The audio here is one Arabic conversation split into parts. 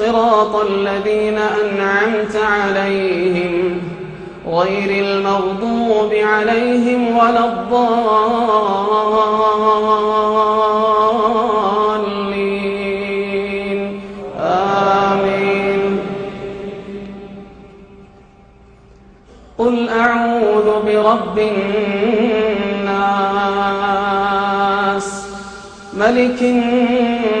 صراط الذين أنعمت عليهم غير المغضوب عليهم ولا الضالين. آمين. قل أعوذ برب الناس ملك الناس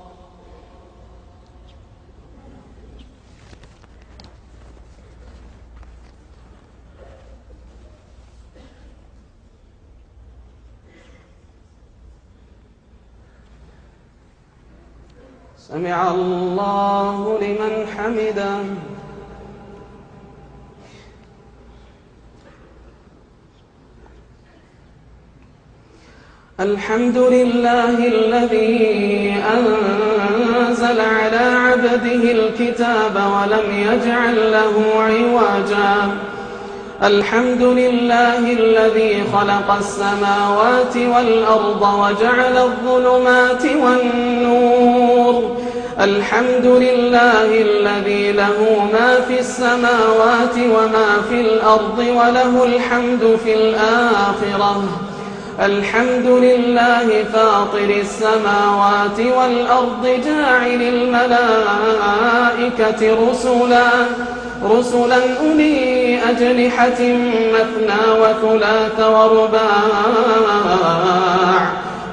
سمع الله لمن حمده. الحمد لله الذي أنزل على عبده الكتاب ولم يجعل له عوجا. الحمد لله الذي خلق السماوات والأرض وجعل الظلمات والنور. الحمد لله الذي له ما في السماوات وما في الأرض وله الحمد في الآخرة. الحمد لله فاطر السماوات والأرض جاعل الملائكة رسلا. رسلا أولي أجنحة مثنى وثلاث ورباع.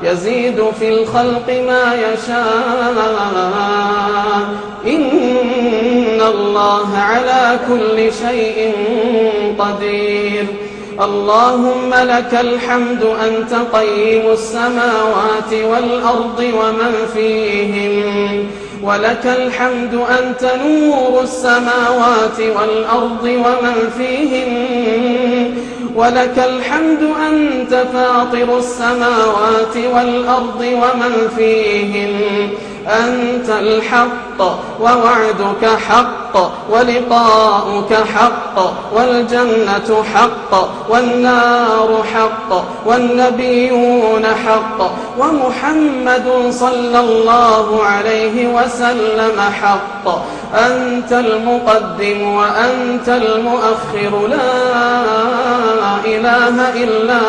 يزيد في الخلق ما يشاء. إن الله على كل شيء قدير. اللهم لك الحمد أنت قيم السماوات والأرض ومن فيهن. ولك الحمد أنت نور السماوات والأرض ومن فيهن. ولك الحمد أنت فاطر السماوات والأرض ومن فيهن. أنت الحق ووعدك حق ولقاؤك حق والجنة حق والنار حق والنبيون حق ومحمد صلى الله عليه وسلم حق أنت المقدم وأنت المؤخر لا إله إلا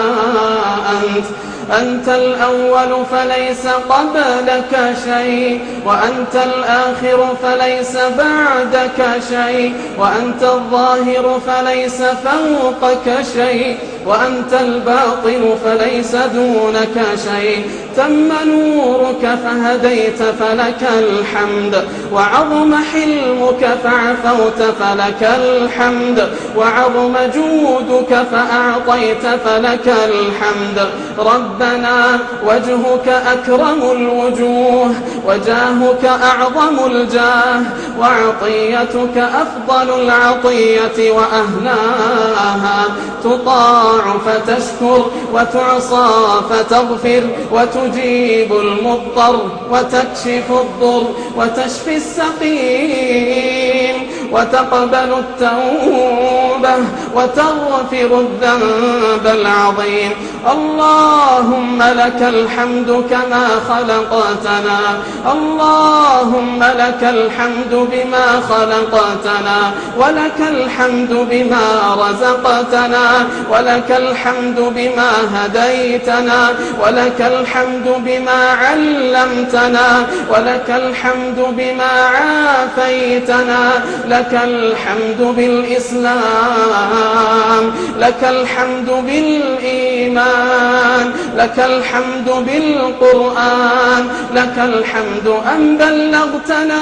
أنت أنت الأول فليس قبلك شيء وأنت الآخر فليس بعدك شيء وأنت الظاهر فليس فوقك شيء وأنت الباطن فليس دونك شيء. تم نورك فهديت فلك الحمد وعظم حلمك فعفوت فلك الحمد وعظم جودك فأعطيت فلك الحمد. ربنا وجهك أكرم الوجوه وجاهك أعظم الجاه وعطيتك أفضل العطية وأهناها تطاع فتشكر وتعصى فتغفر وتجيب المضطر وتكشف الضر وتشفي السقيم وتقبل التوب. التوبة وتغفر الذنب العظيم. اللهم لك الحمد كما خلقتنا. اللهم لك الحمد بما خلقتنا. ولك الحمد بما رزقتنا. ولك الحمد بما هديتنا. ولك الحمد بما علمتنا. ولك الحمد بما عافيتنا. لك الحمد بالإسلام لك الحمد بالإيمان لك الحمد بالقرآن لك الحمد أن بلغتنا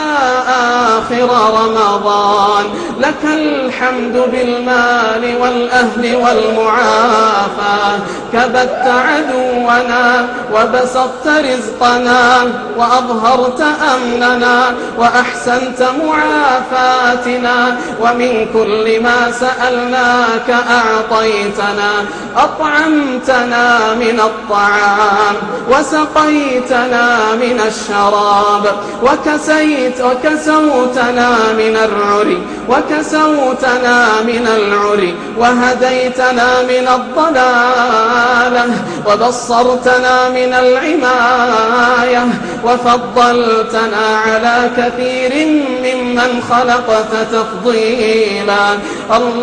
آخر رمضان لك الحمد بالمال والأهل والمعافاة كبت عدونا وبسطت رزقنا وأظهرت أمننا وأحسنت معافاتنا. ومن كل ما سألناك أعطيتنا أطعمتنا من الطعام وسقيتنا من الشراب وكسيت وكسوتنا من العري وكسوتنا من العري وهديتنا من الضلالة وبصرتنا من العماية وفضلتنا على كثير ممن خلقت تفضيلا.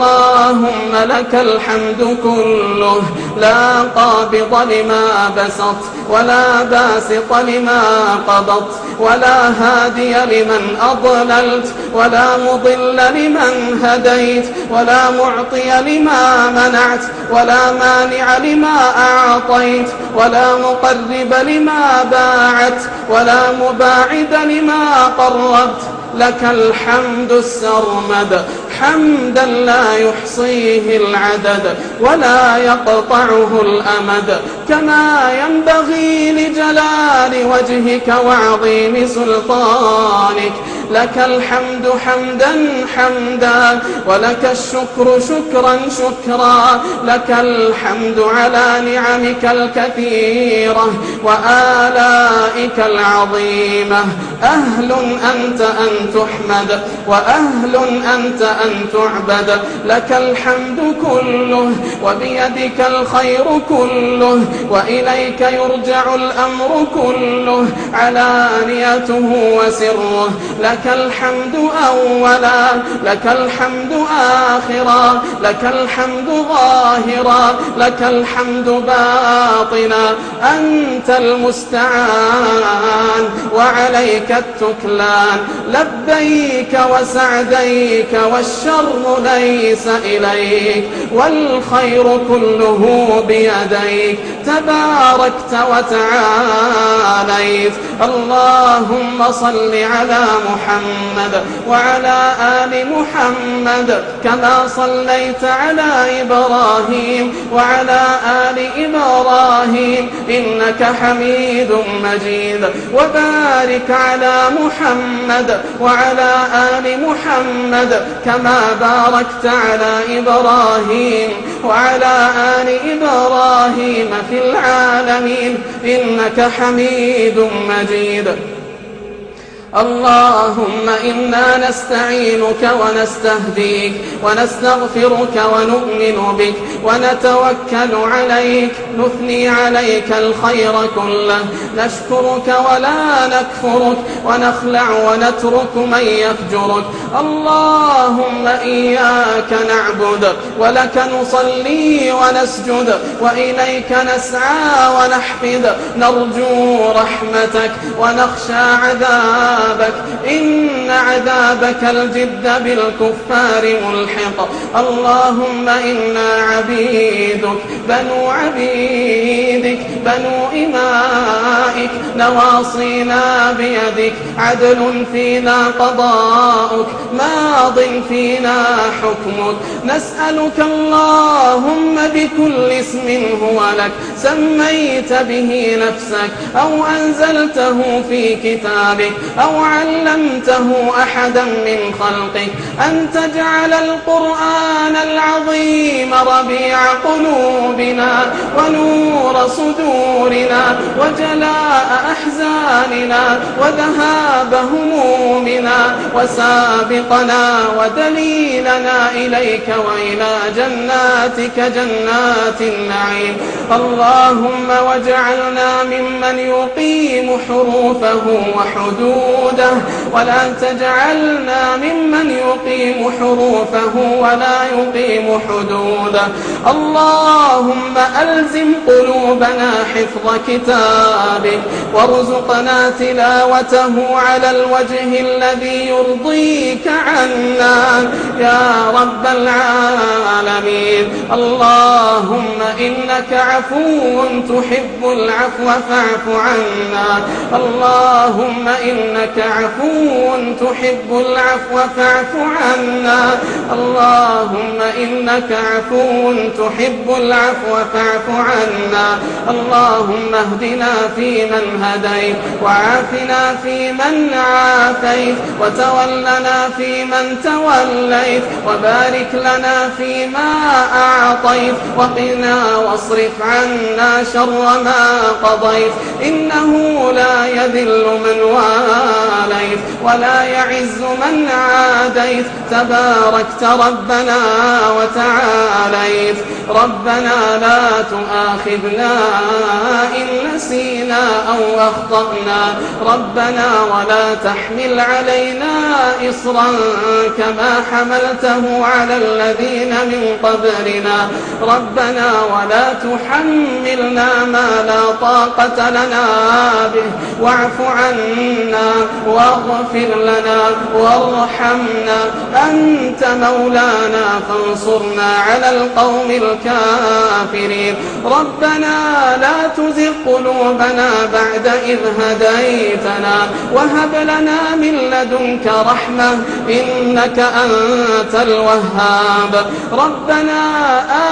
اللهم لك الحمد كله لا قابض لما بسط ولا باسط لما قبضت ولا هادي لمن أضللت ولا مضل لمن هديت ولا معطي لما منعت ولا مانع لما أعطيت ولا مقرب لما باعت ولا مباعد لما قربت. لك الحمد السرمد حمدا لا يحصيه العدد ولا يقطعه الأمد. كما ينبغي لجلال وجهك وعظيم سلطانك لك الحمد حمدا حمدا ولك الشكر شكرا شكرا لك الحمد على نعمك الكثيرة وآلائك العظيمة أهل أنت أن تحمد وأهل أنت أن تعبد لك الحمد كله وبيدك الخير كله وإليك يرجع الأمر كله علانيته وسره لك الحمد أولا لك الحمد آخرا لك الحمد ظاهرا لك الحمد باطنا أنت المستعان وعليك التكلان. لبيك وسعديك والشر ليس إليك والخير كله بيديك. تباركت وتعاليت اللهم صل على محمد وعلى آل محمد كما صليت على إبراهيم وعلى آل إبراهيم إنك حميد مجيد وبارك على محمد وعلى آل محمد كما باركت على إبراهيم وعلى آل إبراهيم في العالمين إنك حميد مجيد اللهم إنا نستعينك ونستهديك ونستغفرك ونؤمن بك ونتوكل عليك نثني عليك الخير كله نشكرك ولا نكفرك ونخلع ونترك من يفجرك اللهم إياك نعبد ولك نصلي ونسجد وإليك نسعى ونحفد نرجو رحمتك ونخشى عذابك عذابك إن عذابك الجد بالكفار ملحق. اللهم إنا عبيدك بنو عبيدك بنو إمائك نواصينا بيدك. عدل فينا قضاؤك ماض فينا حكمك. نسألك اللهم بكل اسم هو لك. سميت به نفسك أو أنزلته في كتابك أو علمته أحدا من خلقك أن تجعل القرآن العظيم ربيع قلوبنا ونور صدورنا وجلاء أحزاننا وذهاب همومنا وسابقنا ودليلنا إليك وإلى جناتك جنات النعيم. اللهم واجعلنا ممن يقيم حروفه وحدوده ولا تجعلنا ممن يقيم حروفه ولا يقيم حدوده. اللهم ألزم قلوبنا حفظ كتابك وارزقنا تلاوته على الوجه الذي يرضيك عنا. يا رب العالمين اللهم إنك عفو تحب العفو فاعف عنا. اللهم إنك عفو تحب العفو فاعف عنا. اللهم إنك عفو تحب العفو فاعف عنا. اللهم اهدنا فيمن هديت وعافنا فيمن عافيت وتولنا فيمن توليت وبارك لنا فيما أعطيت وقنا واصرف عنا شر ما قضيت. إنه لا يذل من واليت. ولا يعز من عاديت. تباركت ربنا وتعاليت. ربنا لا تؤاخذنا إن نسينا أو أخطأنا. ربنا ولا تحمل علينا إصرا كما حملته على الذين من قبلنا. ربنا ولا تحملنا ما لا طاقة لنا به. واعف عنا واغفر لنا وارحمنا أنت مولانا فانصرنا على القوم الكافرين. ربنا لا تزغ قلوبنا بعد إذ هديتنا وهب لنا من لدنك رحمة إنك أنت الوهاب. ربنا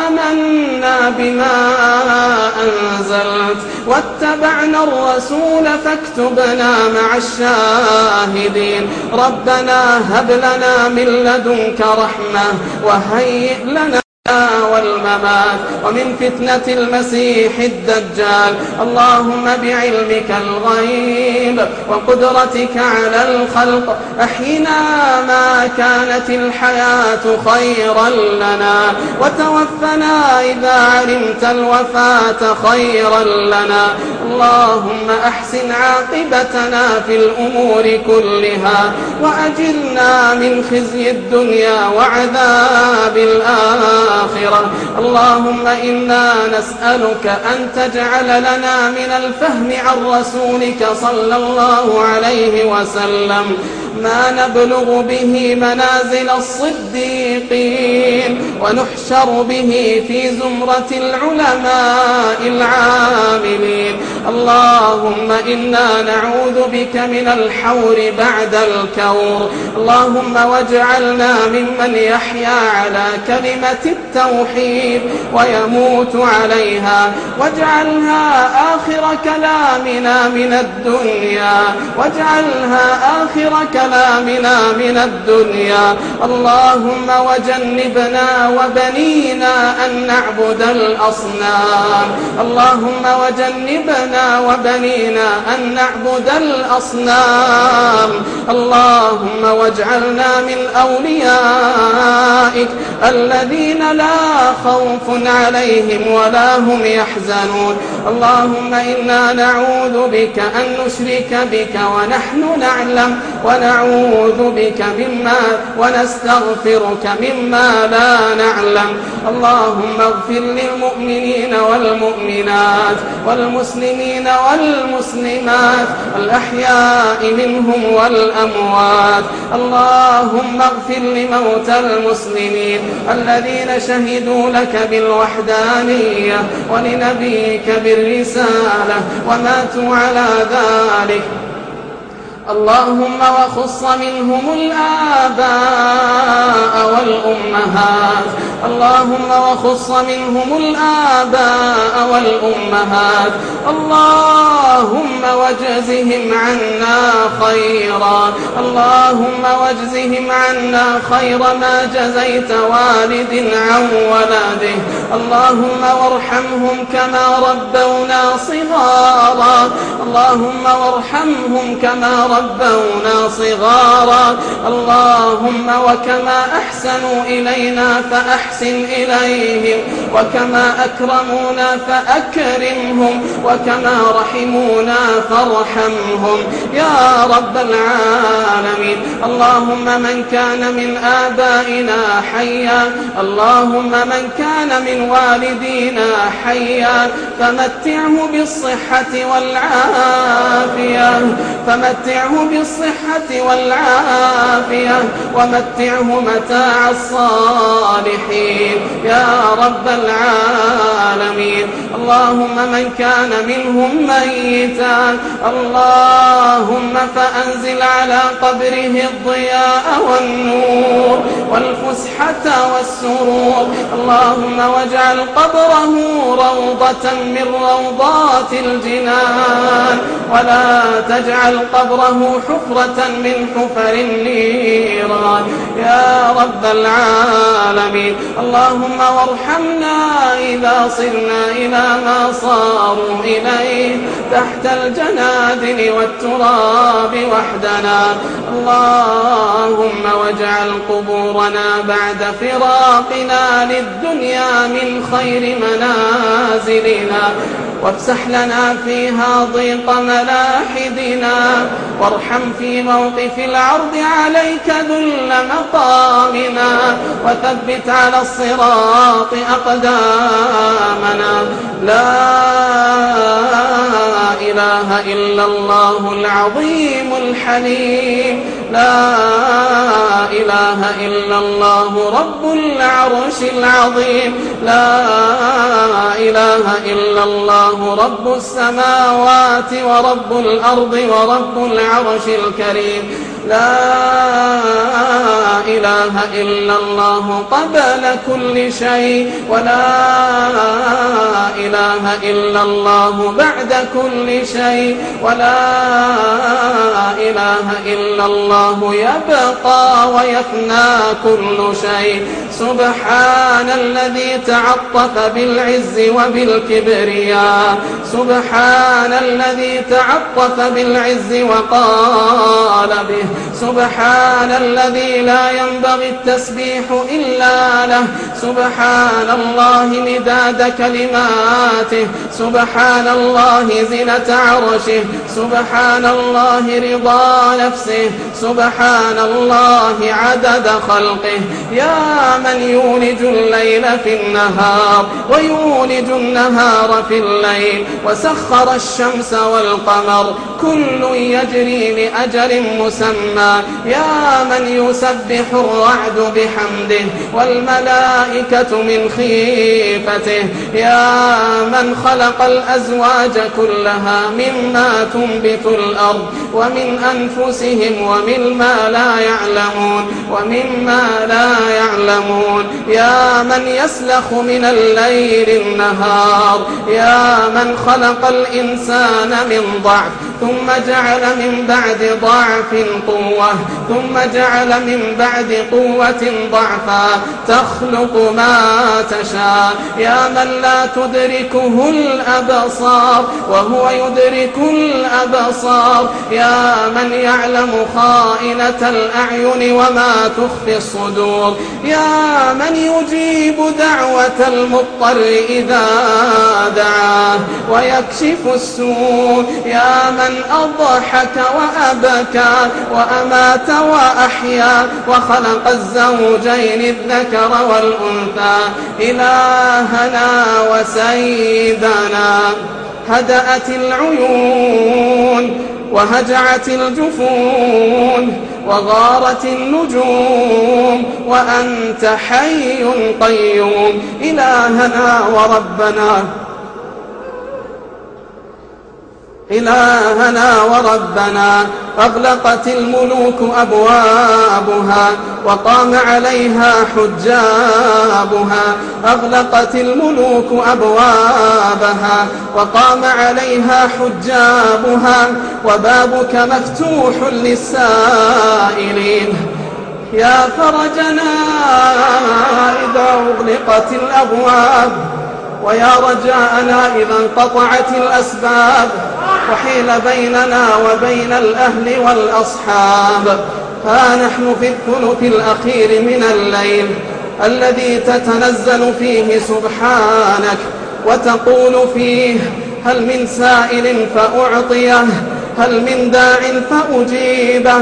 آمنا بما أنزلت واتبعنا الرسول فاكتبنا مع الشاهدين ربنا هب لنا من لدنك رحمة وهيئ لنا والممات ومن فتنة المسيح الدجال. اللهم بعلمك الغيب وقدرتك على الخلق أحينا ما كانت الحياة خيرا لنا. وتوفنا إذا علمت الوفاة خيرا لنا. اللهم أحسن عاقبتنا في الأمور كلها وأجرنا من خزي الدنيا وعذاب الآخرة. الآخرة. اللهم إنا نسألك أن تجعل لنا من الفهم عن رسولك صلى الله عليه وسلم. ما نبلغ به منازل الصديقين ونحشر به في زمرة العلماء العاملين. اللهم إنا نعوذ بك من الحور بعد الكور. اللهم واجعلنا ممن يحيا على كلمة التوحيد ويموت عليها. واجعلها آخر كلامنا من الدنيا. واجعلها آخر كلامنا من الدنيا. اللهم وجنبنا وبنينا أن نعبد الأصنام. اللهم وجنبنا وبنينا أن نعبد الأصنام. اللهم واجعلنا من أوليائك الذين لا خوف عليهم ولا هم يحزنون. اللهم إنا نعوذ بك أن نشرك بك ونحن نعلم ونعوذ بك مما ونستغفرك مما لا نعلم. اللهم اغفر للمؤمنين والمؤمنات والمسلمين والمسلمات الأحياء منهم والأموات. اللهم اغفر لموتى المسلمين الذين شهدوا لك بالوحدانية ولنبيك بالرسالة وماتوا على ذلك. اللهم وخص منهم الآباء والأمهات. اللهم وخص منهم الآباء والأمهات. اللهم واجزهم عنا خيرا. اللهم واجزهم عنا خير ما جزيت والد عن ولده. اللهم وارحمهم كما ربونا صغارا. اللهم وارحمهم كما ربونا صغارا. اللهم وكما أحسنوا إلينا فأحسن إليهم وكما أكرمونا فأكرمهم وكما رحمونا فارحمهم. يا رب العالمين اللهم من كان من آبائنا حيا اللهم من كان من والدينا حيا فمتعه بالصحة والعافية فمتعه بالصحة والعافية ومتعه متاع الصالحين. يا رب العالمين. اللهم من كان منهم ميتا اللهم فأنزل على قبره الضياء والنور والفسحة والسرور. اللهم واجعل قبره روضة من روضات الجنان. ولا تجعل قبره حفرة من حفر النيران. يا رب العالمين. اللهم وارحمنا إذا صرنا إلى ما صاروا إليه. تحت الجنادل والتراب وحدنا. اللهم واجعل قبورنا بعد فراقنا للدنيا من خير منازلنا. وافسح لنا فيها ضيق ملاحدنا. وارحم في موقف العرض عليك ذل مقامنا وثبت على الصراط أقدامنا. لا إله إلا الله العظيم الحليم. لا إله إلا الله رب العرش العظيم. لا إله إلا الله رب السماوات ورب الأرض ورب العرش الكريم. لا إله إلا الله قبل كل شيء. ولا إله إلا الله بعد كل شيء. ولا إله إلا الله يبقى ويفنى كل شيء. سبحان الذي تعطف بالعز وبالكبرياء. سبحان الذي تعطف بالعز وقال به. سبحان الذي لا ينبغي التسبيح إلا له. سبحان الله مداد كلماته. سبحان الله زنة عرشه. سبحان الله رضا نفسه. سبحان الله عدد خلقه. يا من يولج الليل في النهار ويولج النهار في الليل وسخر الشمس والقمر كل يجري لأجل مسمى. يا من يسبح الرعد بحمده والملائكة من خيفته. يا من خلق الأزواج كلها مما تنبت الأرض ومن أنفسهم ومما لا يعلمون ومما لا يعلمون. يا من يسلخ من الليل النهار يا من خلق الإنسان من ضعف ثم جعل من بعد ضعف قوة ثم جعل من بعد قوة ضعفا. تخلق ما تشاء. يا من لا تدركه الأبصار وهو يدرك الأبصار. يا من يعلم خائنة الأعين وما تخفي الصدور. يا من يجيب دعوة المضطر إذا دعاه ويكشف السوء. يا من أضحك وأبكى وأمات وأحيا وخلق الزوجين الذكر والأنثى. إلهنا وسيدنا هدأت العيون وهجعت الجفون وغارت النجوم وأنت حي قيوم إلهنا وربنا إلهنا وربنا أغلقت الملوك أبوابها وقام عليها حجابها أغلقت الملوك أبوابها وقام عليها حجابها وبابك مفتوح للسائلين. يا فرجنا إذا أغلقت الأبواب ويا رجاءنا إذا انقطعت الأسباب وحيل بيننا وبين الأهل والأصحاب. ها نحن في الثلث الأخير من الليل الذي تتنزل فيه سبحانك وتقول فيه هل من سائل فأعطيه؟ هل من داع فأجيبه؟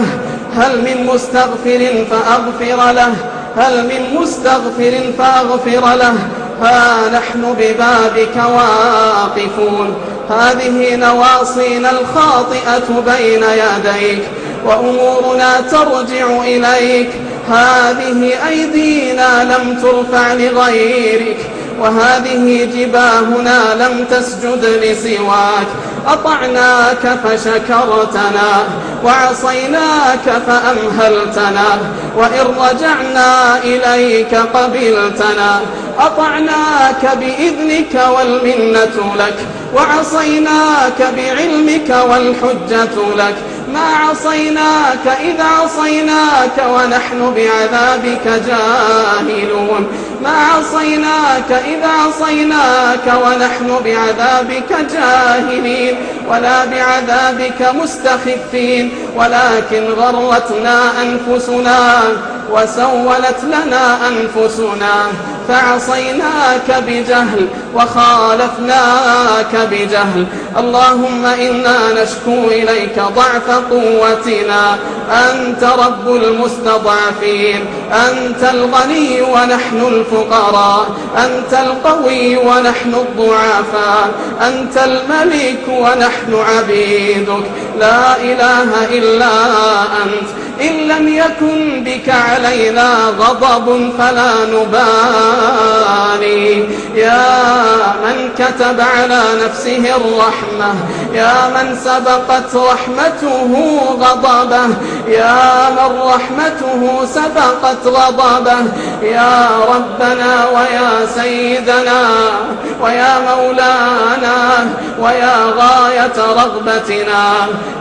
هل من مستغفر فأغفر له؟ هل من مستغفر فأغفر له؟ ها نحن ببابك واقفون. هذه نواصينا الخاطئة بين يديك وأمورنا ترجع إليك. هذه أيدينا لم ترفع لغيرك. وهذه جباهنا لم تسجد لسواك. أطعناك فشكرتنا وعصيناك فأمهلتنا وإن رجعنا إليك قبلتنا. أطعناك بإذنك والمنة لك وعصيناك بعلمك والحجة لك. ما عصيناك إذا عصيناك ونحن بعذابك جاهلون. ما عصيناك إذا عصيناك ونحن بعذابك جاهلين ولا بعذابك مستخفين ولكن غرتنا أنفسنا وسولت لنا أنفسنا. فعصيناك بجهل وخالفناك بجهل. اللهم إنا نشكو إليك ضعف قوتنا. أنت رب المستضعفين. أنت الغني ونحن الفقراء. أنت القوي ونحن الضعفاء. أنت الملك ونحن عبيدك. لا إله إلا أنت. إن لم يكن بك علينا غضب فلا نبالي يا من كتب على نفسه الرحمة يا من سبقت رحمته غضبه يا من رحمته سبقت غضبه. يا ربنا ويا سيدنا ويا مولانا ويا غاية رغبتنا.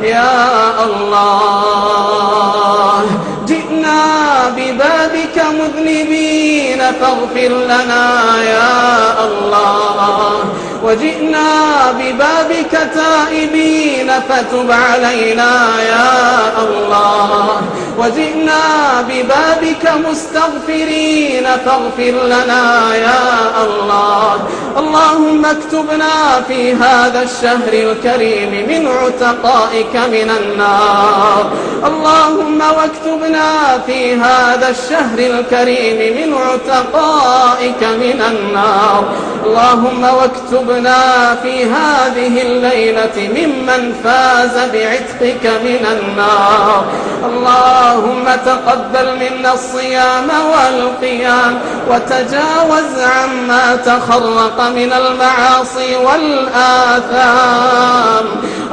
يا الله جئنا ببابك مذنبين فاغفر لنا يا الله. وجئنا ببابك تائبين فتب علينا يا الله. وجئنا ببابك مستغفرين فاغفر لنا يا الله. اللهم اكتبنا في هذا الشهر الكريم من عتقائك من النار. اللهم واكتبنا في هذا الشهر الكريم من عتقائك من النار. اللهم واكتبنا في هذه الليلة ممن فاز بعتقك من النار. اللهم تقبل منا الصيام والقيام وتجاوز عما تخرق من المعاصي والآثام.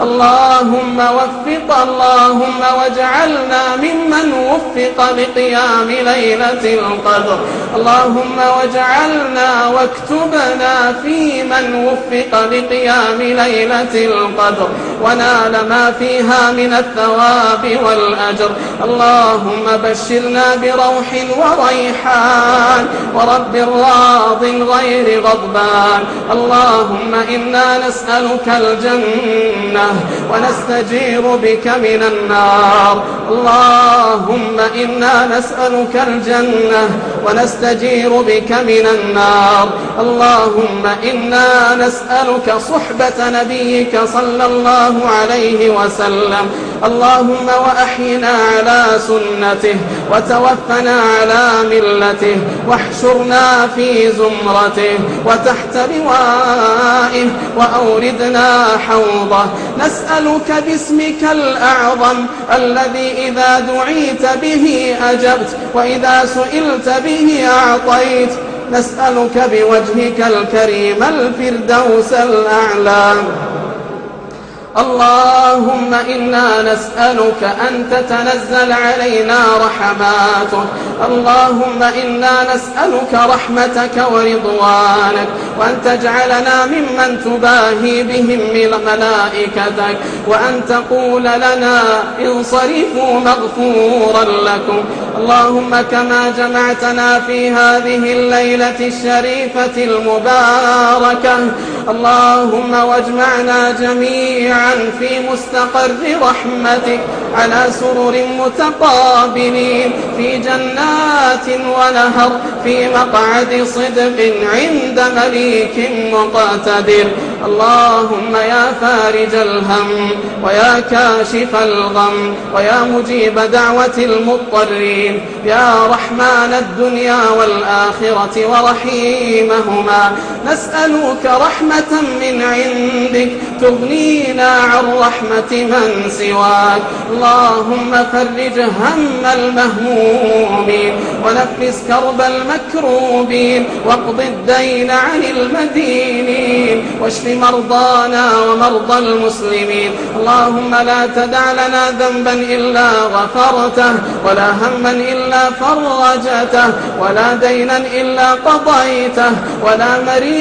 اللهم وفق اللهم واجعلنا ممن وفق لقيام ليلة القدر. اللهم واجعلنا واكتبنا في من وفق لقيام ليلة القدر. ونال ما فيها من الثواب والأجر. اللهم بشرنا بروح وريحان. ورب راض غير غضبان. اللهم إنا نسألك الجنة. ونستجير بك من النار. اللهم إنا نسألك الجنة ونستجير بك من النار. اللهم إنا نسألك صحبة نبيك صلى الله عليه وسلم. اللهم وأحينا على سنته وتوفنا على ملته واحشرنا في زمرته وتحت لوائه وأوردنا حوضه. نسألك باسمك الأعظم الذي إذا دعيت به أجبت وإذا سئلت به أعطيت. نسألك بوجهك الكريم الفردوس الأعلى. اللهم إنا نسألك أن تتنزل علينا رحماتك. اللهم إنا نسألك رحمتك ورضوانك وأن تجعلنا ممن تباهي بهم من ملائكتك وأن تقول لنا انصرفوا مغفورا لكم. اللهم كما جمعتنا في هذه الليلة الشريفة المباركة. اللهم واجمعنا جميعا في مستقر رحمتك على سرر متقابلين في جنات ونهر في مقعد صدق عند مليك مقتدر. اللهم يا فارج الهم ويا كاشف الغم ويا مجيب دعوة المضطرين. يا رحمن الدنيا والآخرة ورحيمهما. نسألك رحمة من عندك تغنينا عن رحمة من سواك. اللهم فرج هم المهمومين ونفس كرب المكروبين واقض الدين عن المدينين واشف مرضانا ومرضى المسلمين. اللهم لا تدع لنا ذنبا إلا غفرته ولا هما إلا فرجته ولا دينا إلا قضيته ولا مريضا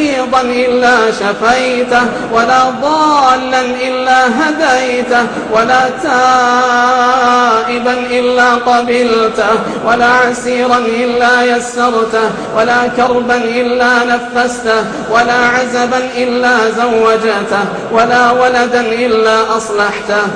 إلا شفيته ولا ضالا إلا هديته ولا تائبا إلا قبلته ولا عسيرا إلا يسرته ولا كربا إلا نفسته ولا عزبا إلا زوجته ولا ولدا إلا أصلحته.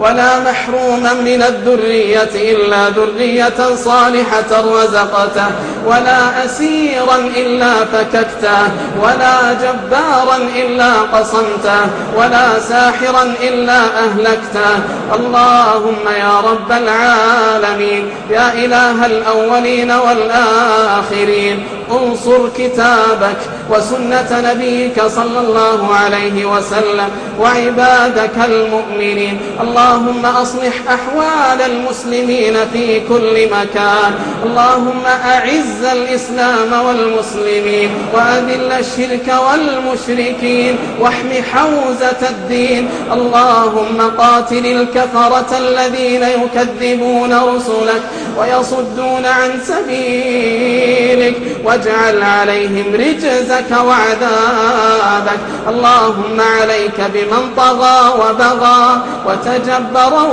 ولا محروما من الذرية إلا ذرية صالحة رزقته ولا أسيرا إلا فككته ولا جبارا إلا قصمته ولا ساحرا إلا أهلكته. اللهم يا رب العالمين يا إله الأولين والآخرين انصر كتابك وسنة نبيك صلى الله عليه وسلم وعبادك المؤمنين. اللهم أصلح أحوال المسلمين في كل مكان. اللهم أعز الإسلام والمسلمين وأذل الشرك والمشركين واحم حوزة الدين. اللهم قاتل الكفرة الذين يكذبون رسلك ويصدون عن سبيلك واجعل عليهم رجزك وعذابك. اللهم عليك بمن طغى وبغى وتجبر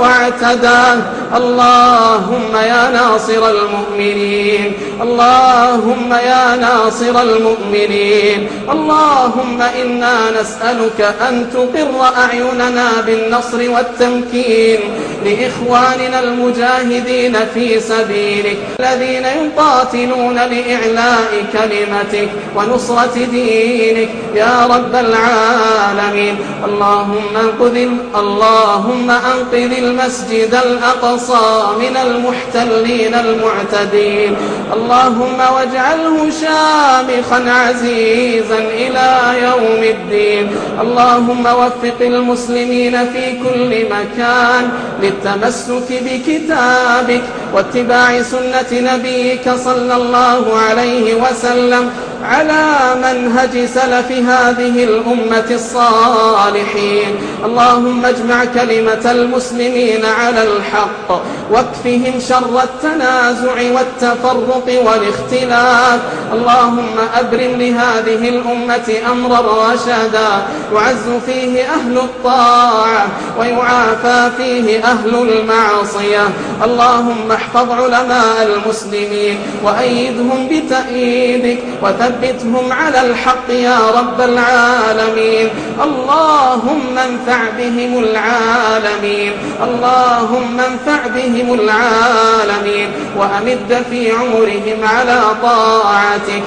واعتدى. اللهم يا ناصر المؤمنين. اللهم يا ناصر المؤمنين. اللهم إنا نسألك أن تقر أعيننا بالنصر والتمكين. لإخواننا المجاهدين في سبيلك. الذين يقاتلون لإعلاء كلمتك ونصرة دينك. يا رب العالمين. اللهم انقذ اللهم أنقذ المسجد الأقصى من المحتلين المعتدين. اللهم واجعله شامخا عزيزا إلى يوم الدين. اللهم وفق المسلمين في كل مكان للتمسك بكتابك واتباع سنة نبيك صلى الله عليه وسلم. على منهج سلف هذه الأمة الصالحين. اللهم اجمع كلمة المسلمين على الحق واكفهم شر التنازع والتفرق والاختلاف. اللهم أبرم لهذه الأمة أمرا رشدا. يعز فيه أهل الطاعة ويعافى فيه أهل المعصية. اللهم احفظ علماء المسلمين وأيدهم بتأييدك وثبتهم على الحق يا رب العالمين. اللهم انفع بهم العالمين. اللهم انفع بهم العالمين. وأمد في عمرهم على طاعتك.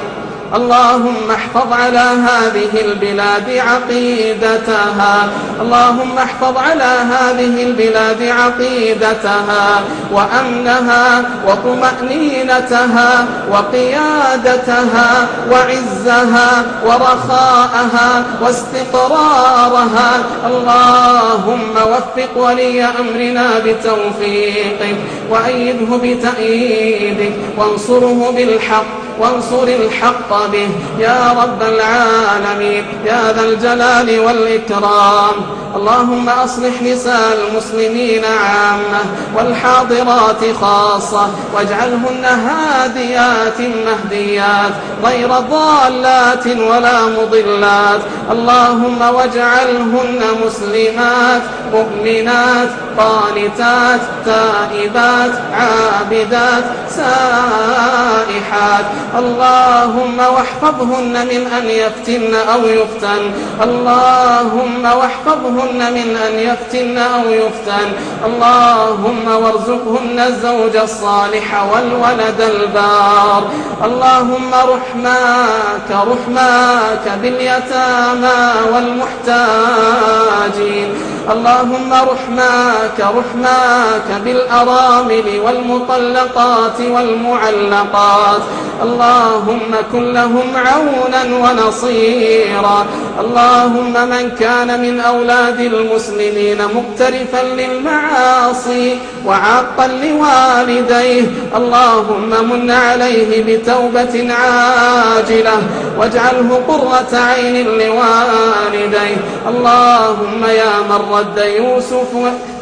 اللهم احفظ على هذه البلاد عقيدتها. اللهم احفظ على هذه البلاد عقيدتها وأمنها وطمأنينتها وقيادتها وعزها ورخاءها واستقرارها. اللهم وفق ولي أمرنا بتوفيقك وأيده بتأييدك وانصره بالحق وانصر الحق به. يا رب العالمين يا ذا الجلال والإكرام. اللهم أصلح نساء المسلمين عامة والحاضرات خاصة واجعلهن هاديات مهديات غير ضالات ولا مضلات. اللهم واجعلهن مسلمات مؤمنات قانتات تائبات عابدات سائحات. اللهم واحفظهن من أن يفتن أو يفتن. اللهم واحفظهن من أن يفتن أو يفتن. اللهم وارزقهن الزوج الصالح والولد البار. اللهم رحماك رحماك باليتامى والمحتاجين. اللهم رحماك رحماك بالأرامل والمطلقات والمعلقات. اللهم كن لهم عونا ونصيرا. اللهم من كان من أولاد المسلمين مقترفا للمعاصي وعاقا لوالديه. اللهم من عليه بتوبة عاجلة واجعله قرة عين لوالديه. اللهم يا من رد يوسف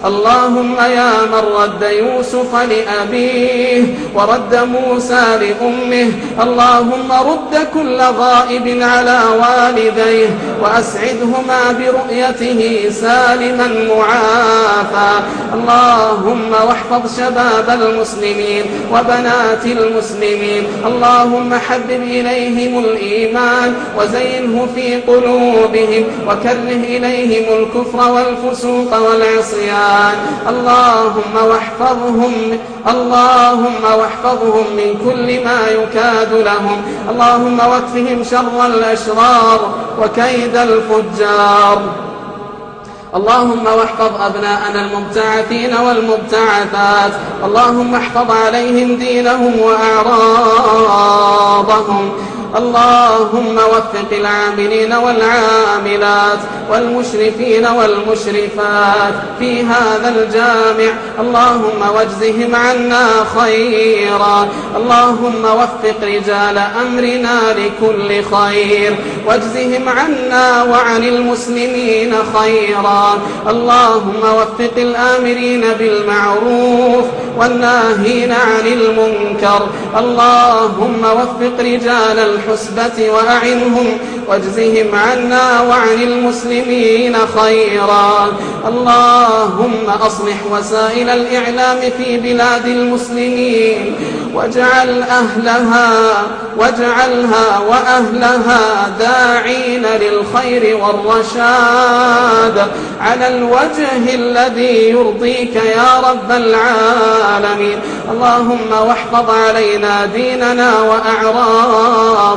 اللهم يا من رد يوسف لأبيه. ورد موسى لأمه اللهم رد كل غائب على والديه وأسعدهما برؤيته سالما معافى. اللهم واحفظ شباب المسلمين وبنات المسلمين. اللهم حبب إليهم الإيمان وزينه في قلوبهم وكره إليهم الكفر والفسوق والعصيان. اللهم واحفظهم اللهم واحفظهم من كل ما يكاد لهم. اللهم واكفهم شر الأشرار وكيد الفجار. اللهم واحفظ أبناءنا المبتعثين والمبتعثات. اللهم احفظ عليهم دينهم وأعراضهم. اللهم وفق العاملين والعاملات والمشرفين والمشرفات في هذا الجامع. اللهم واجزهم عنا خيرا. اللهم وفق رجال أمرنا لكل خير. واجزهم عنا وعن المسلمين خيرا. اللهم وفق الآمرين بالمعروف والناهين عن المنكر. اللهم وفق رجال الحسبة وأعنهم واجزهم عنا وعن المسلمين خيرا. اللهم أصلح وسائل الإعلام في بلاد المسلمين واجعل أهلها واجعلها وأهلها داعين للخير والرشاد. على الوجه الذي يرضيك يا رب العالمين. اللهم واحفظ علينا ديننا وأعراضنا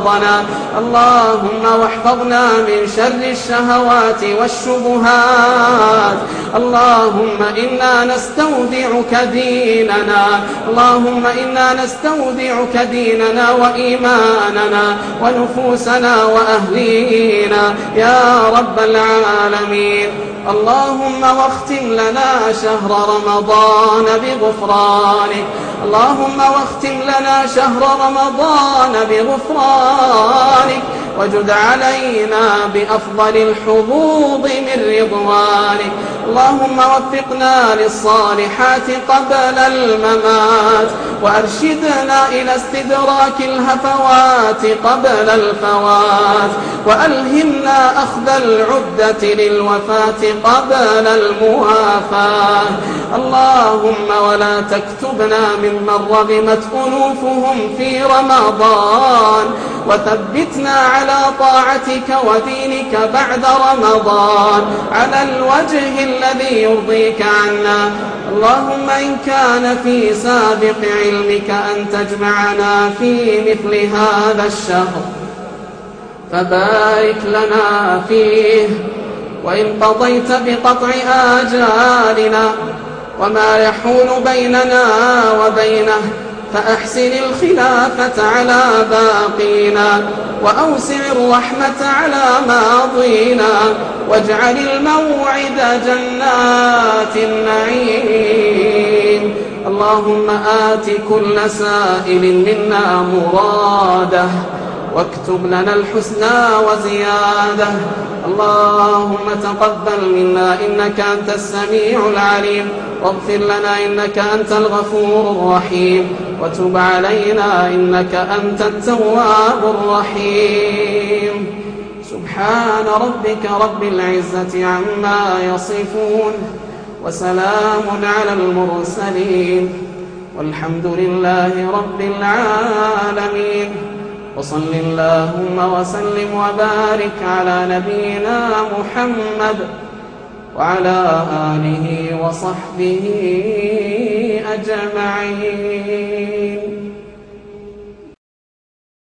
اللهم واحفظنا من شر الشهوات والشبهات. اللهم إنا نستودعك ديننا. اللهم إنا نستودعك ديننا وإيماننا ونفوسنا وأهلينا. يا رب العالمين. اللهم واختم لنا شهر رمضان بغفرانك اللهم واختم لنا شهر رمضان بغفرانك سلطانك وجد علينا بأفضل الحظوظ من رضوانك اللهم وفقنا للصالحات قبل الممات وأرشدنا إلى استدراك الهفوات قبل الفوات وألهمنا أخذ العدة للوفاة قبل الموافاة. اللهم ولا تكتبنا ممن رغمت أنوفهم في رمضان وثبتنا على طاعتك ودينك بعد رمضان. على الوجه الذي يرضيك عنا. اللهم إن كان في سابق علمك أن تجمعنا في مثل هذا الشهر. فبارك لنا فيه. وإن قضيت بقطع آجالنا. وما يحول بيننا وبينه. فأحسن الخلافة على باقينا وأوسع الرحمة على ماضينا واجعل الموعد جنات النعيم. اللهم آت كل سائل منا مراده واكتب لنا الحسنى وزيادة. اللهم تقبل منا إنك أنت السميع العليم. واغفر لنا إنك أنت الغفور الرحيم. وتب علينا إنك أنت التواب الرحيم. سبحان ربك رب العزة عما يصفون. وسلام على المرسلين. والحمد لله رب العالمين. وصل اللهم وسلم وبارك على نبينا محمد وعلى آله وصحبه أجمعين.